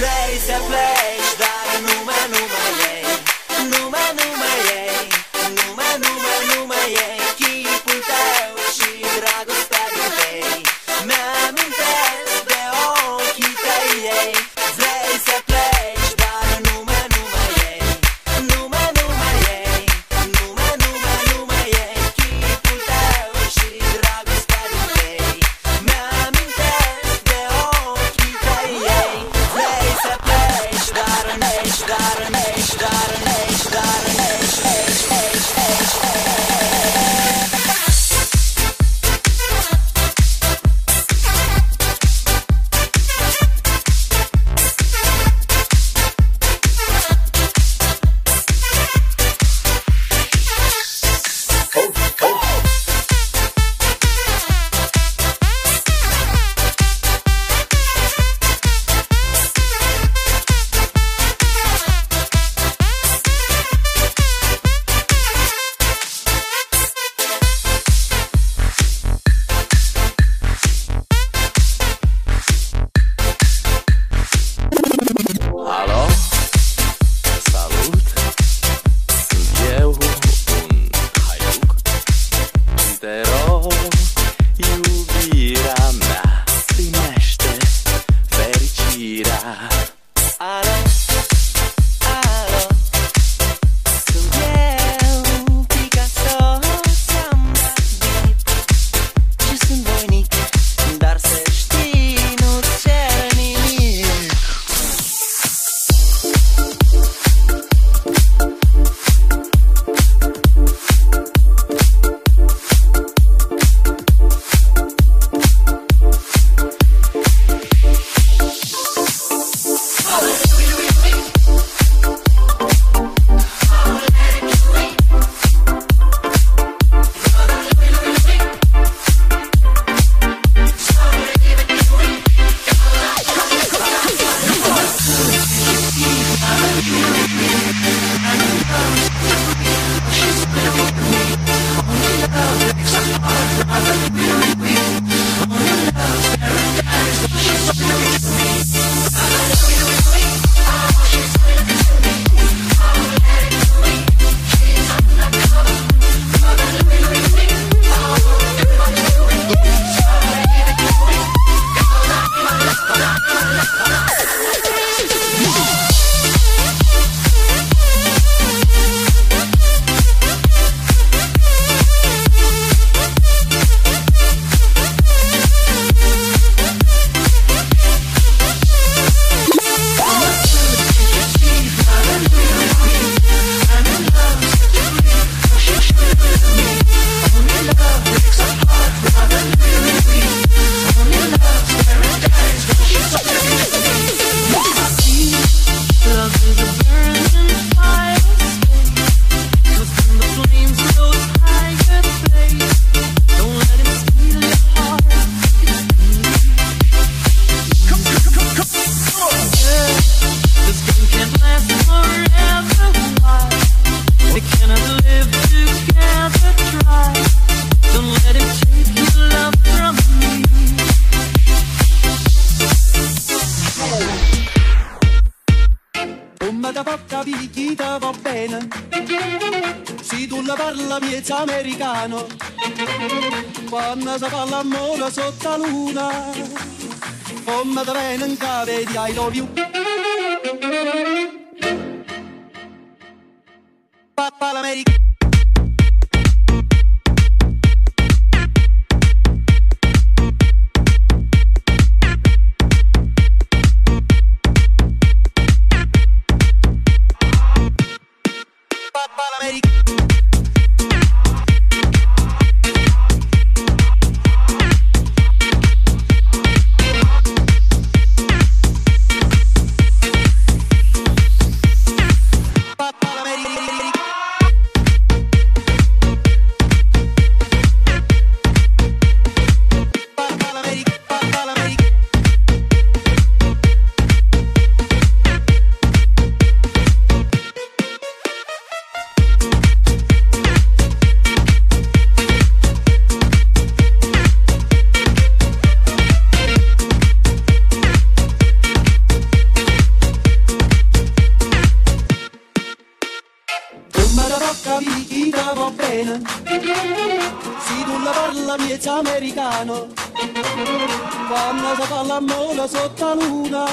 place, that place. vita va bene. Se tu la parla miezza americano, quando si parla amore sotto la luna, come te viene in cave di I love you. Papa l'America. Bene. Se tu la parla americano, quando si fa l'amore sotto la luna,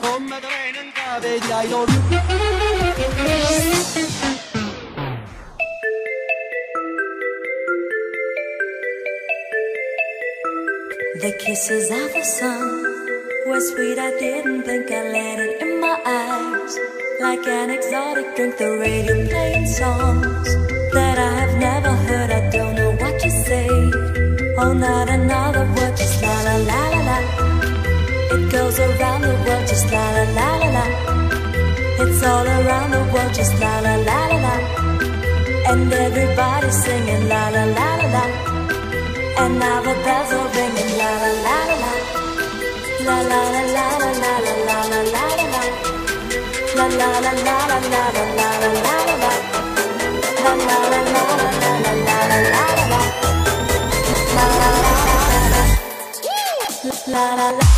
come in cave di. The kisses of the sun were sweet. I didn't think I let it in my eyes. Like an exotic drink, the radio playing songs that I have never heard. I don't know what you say. Oh, not another word, just la la la la la. It goes around the world, just la la la la la. It's all around the world, just la la la la la. And everybody's singing la la la la la. And now the bells are ringing la la la la la la la la la. La la la la la la. La la la. La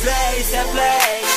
place and place.